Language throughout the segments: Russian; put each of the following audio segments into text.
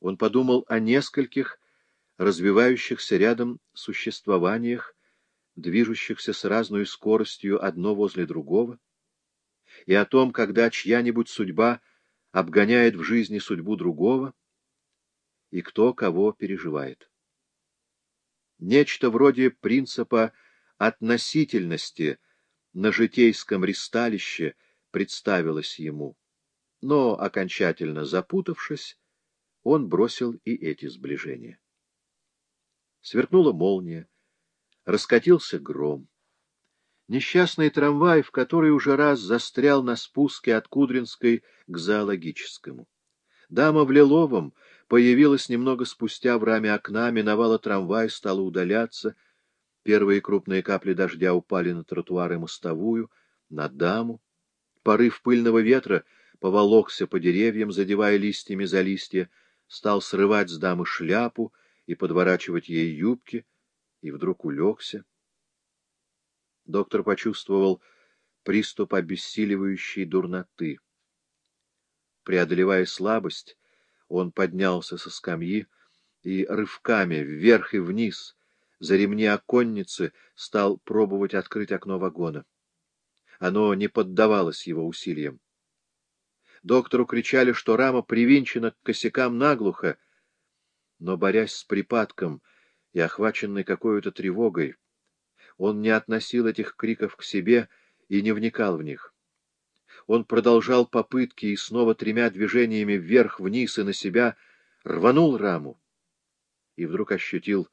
Он подумал о нескольких развивающихся рядом существованиях, движущихся с разной скоростью одно возле другого, и о том, когда чья-нибудь судьба обгоняет в жизни судьбу другого, и кто кого переживает. Нечто вроде принципа относительности на житейском ристалище представилось ему, но, окончательно запутавшись, он бросил и эти сближения. Сверкнула молния, раскатился гром. Несчастный трамвай, в который уже раз застрял на спуске от Кудринской к зоологическому. Дама в лиловом появилась немного спустя в раме окна, миновала трамвай, стала удаляться. Первые крупные капли дождя упали на тротуар и мостовую, на даму. Порыв пыльного ветра поволокся по деревьям, задевая листьями за листья, стал срывать с дамы шляпу и подворачивать ей юбки, и вдруг улегся. Доктор почувствовал приступ обессиливающей дурноты. Преодолевая слабость, он поднялся со скамьи и рывками вверх и вниз за ремни оконницы стал пробовать открыть окно вагона. Оно не поддавалось его усилиям. Доктору кричали, что рама привинчена к косякам наглухо, но, борясь с припадком и охваченный какой-то тревогой, он не относил этих криков к себе и не вникал в них. Он продолжал попытки и снова тремя движениями вверх-вниз и на себя рванул раму. И вдруг ощутил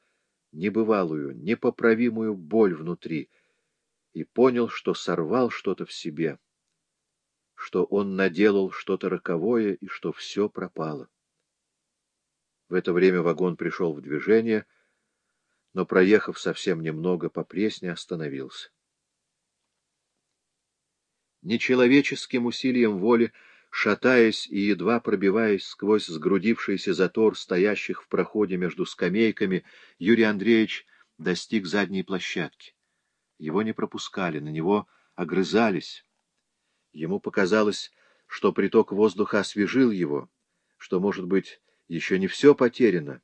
небывалую, непоправимую боль внутри и понял, что сорвал что-то в себе, что он наделал что-то роковое и что все пропало. В это время вагон пришел в движение, но, проехав совсем немного по Пресне, остановился нечеловеческим усилием воли, шатаясь и едва пробиваясь сквозь сгрудившийся затор стоящих в проходе между скамейками, Юрий Андреевич достиг задней площадки. Его не пропускали, на него огрызались. Ему показалось, что приток воздуха освежил его, что, может быть, еще не все потеряно,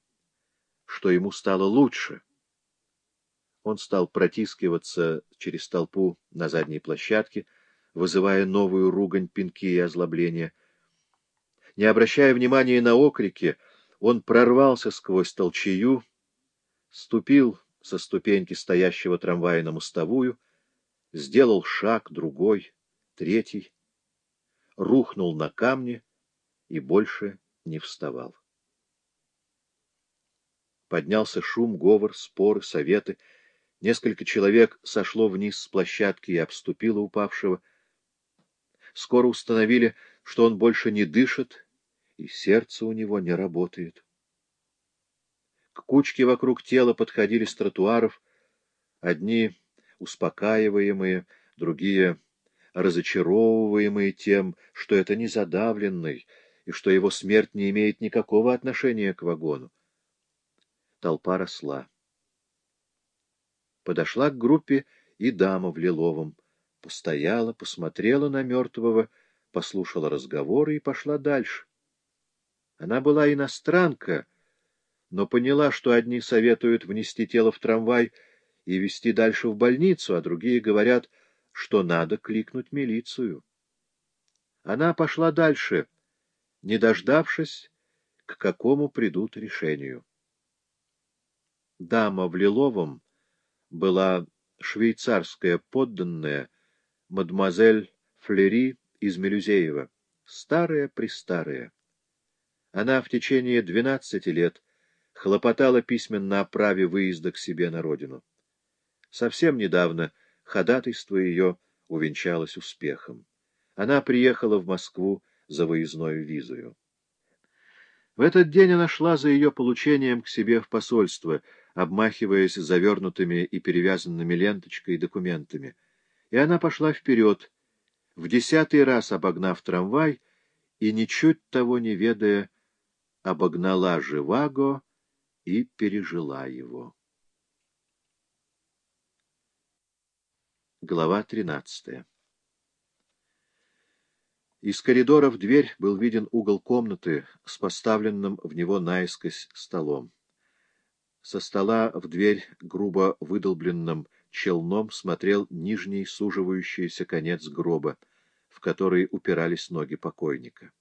что ему стало лучше. Он стал протискиваться через толпу на задней площадке, вызывая новую ругань, пинки и озлобления. Не обращая внимания на окрики, он прорвался сквозь толчею, ступил со ступеньки стоящего трамвая на мостовую, сделал шаг, другой, третий, рухнул на камни и больше не вставал. Поднялся шум, говор, споры, советы. Несколько человек сошло вниз с площадки и обступило упавшего. Скоро установили, что он больше не дышит, и сердце у него не работает. К кучке вокруг тела подходили с тротуаров, одни успокаиваемые, другие разочаровываемые тем, что это не задавленный, и что его смерть не имеет никакого отношения к вагону. Толпа росла. Подошла к группе и дама в лиловом постояла, посмотрела на мертвого, послушала разговоры и пошла дальше. Она была иностранка, но поняла, что одни советуют внести тело в трамвай и везти дальше в больницу, а другие говорят, что надо кликнуть милицию. Она пошла дальше, не дождавшись, к какому придут решению. Дама в Лиловом была швейцарская подданная, мадемуазель Флери из Мелюзеева, старая-престарая. Она в течение двенадцати лет хлопотала письменно о праве выезда к себе на родину. Совсем недавно ходатайство ее увенчалось успехом. Она приехала в Москву за выездной визою. В этот день она шла за ее получением к себе в посольство, обмахиваясь завернутыми и перевязанными ленточкой документами — и она пошла вперед, в десятый раз обогнав трамвай и, ничуть того не ведая, обогнала Живаго и пережила его. Глава тринадцатая Из коридора в дверь был виден угол комнаты с поставленным в него наискось столом. Со стола в дверь грубо выдолбленным челном смотрел нижний суживающийся конец гроба, в который упирались ноги покойника.